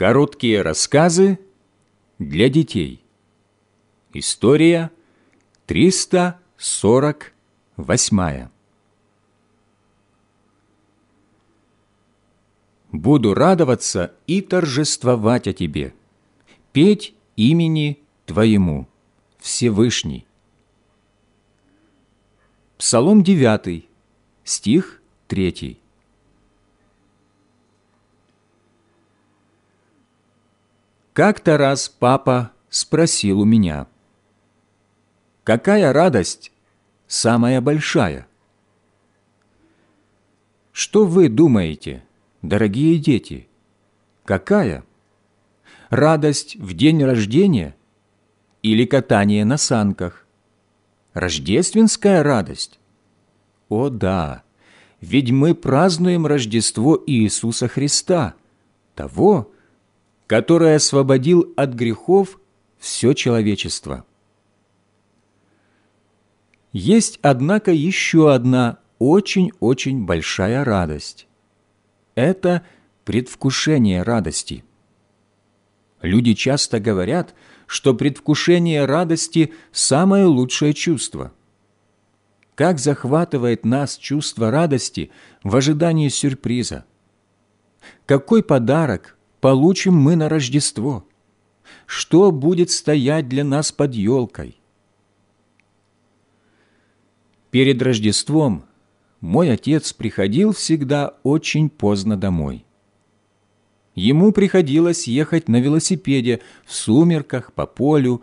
Короткие рассказы для детей. История 348. Буду радоваться и торжествовать о Тебе, петь имени Твоему, Всевышний. Псалом 9, стих 3. Как-то раз папа спросил у меня, «Какая радость самая большая?» Что вы думаете, дорогие дети? Какая? Радость в день рождения или катание на санках? Рождественская радость? О да, ведь мы празднуем Рождество Иисуса Христа, того, который освободил от грехов все человечество. Есть, однако, еще одна очень-очень большая радость. Это предвкушение радости. Люди часто говорят, что предвкушение радости – самое лучшее чувство. Как захватывает нас чувство радости в ожидании сюрприза? Какой подарок получим мы на Рождество? Что будет стоять для нас под елкой? Перед Рождеством мой отец приходил всегда очень поздно домой. Ему приходилось ехать на велосипеде в сумерках по полю,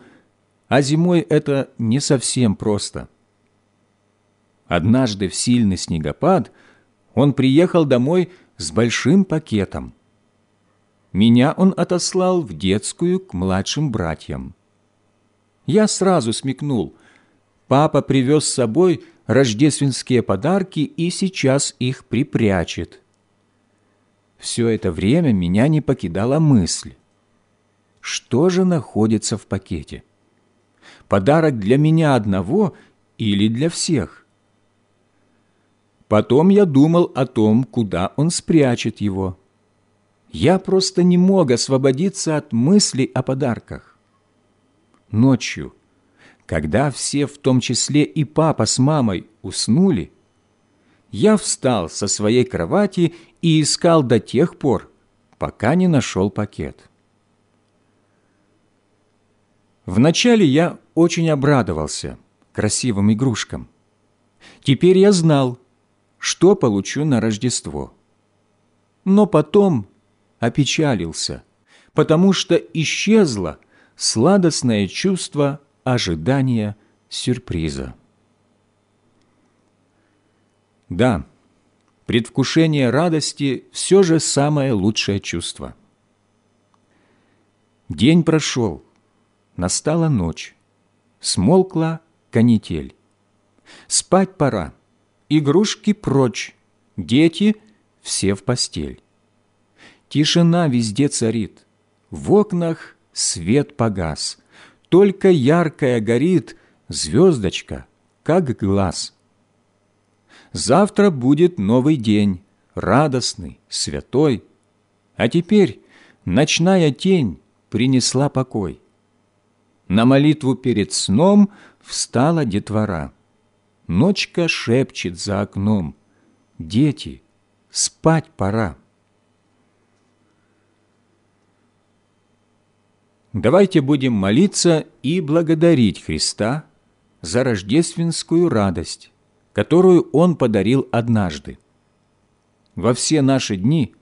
а зимой это не совсем просто. Однажды в сильный снегопад он приехал домой с большим пакетом. Меня он отослал в детскую к младшим братьям. Я сразу смекнул. Папа привез с собой рождественские подарки и сейчас их припрячет. Все это время меня не покидала мысль. Что же находится в пакете? Подарок для меня одного или для всех? Потом я думал о том, куда он спрячет его. Я просто не мог освободиться от мыслей о подарках. Ночью, когда все, в том числе и папа с мамой, уснули, я встал со своей кровати и искал до тех пор, пока не нашел пакет. Вначале я очень обрадовался красивым игрушкам. Теперь я знал, что получу на Рождество. Но потом опечалился, потому что исчезло сладостное чувство ожидания сюрприза. Да, предвкушение радости все же самое лучшее чувство. День прошел, настала ночь, смолкла канитель. Спать пора, игрушки прочь, дети все в постель. Тишина везде царит, в окнах свет погас, только яркая горит звездочка, как глаз. Завтра будет новый день, радостный, святой. А теперь ночная тень принесла покой. На молитву перед сном встала детвора. Ночка шепчет за окном. «Дети, спать пора». Давайте будем молиться и благодарить Христа за рождественскую радость, которую Он подарил однажды. Во все наши дни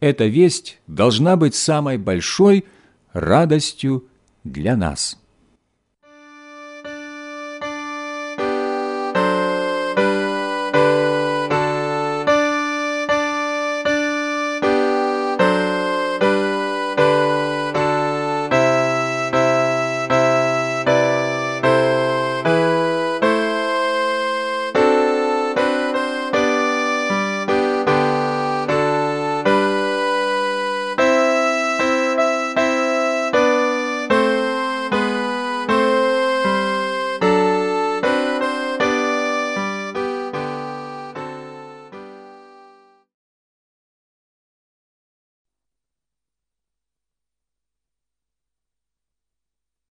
эта весть должна быть самой большой радостью для нас.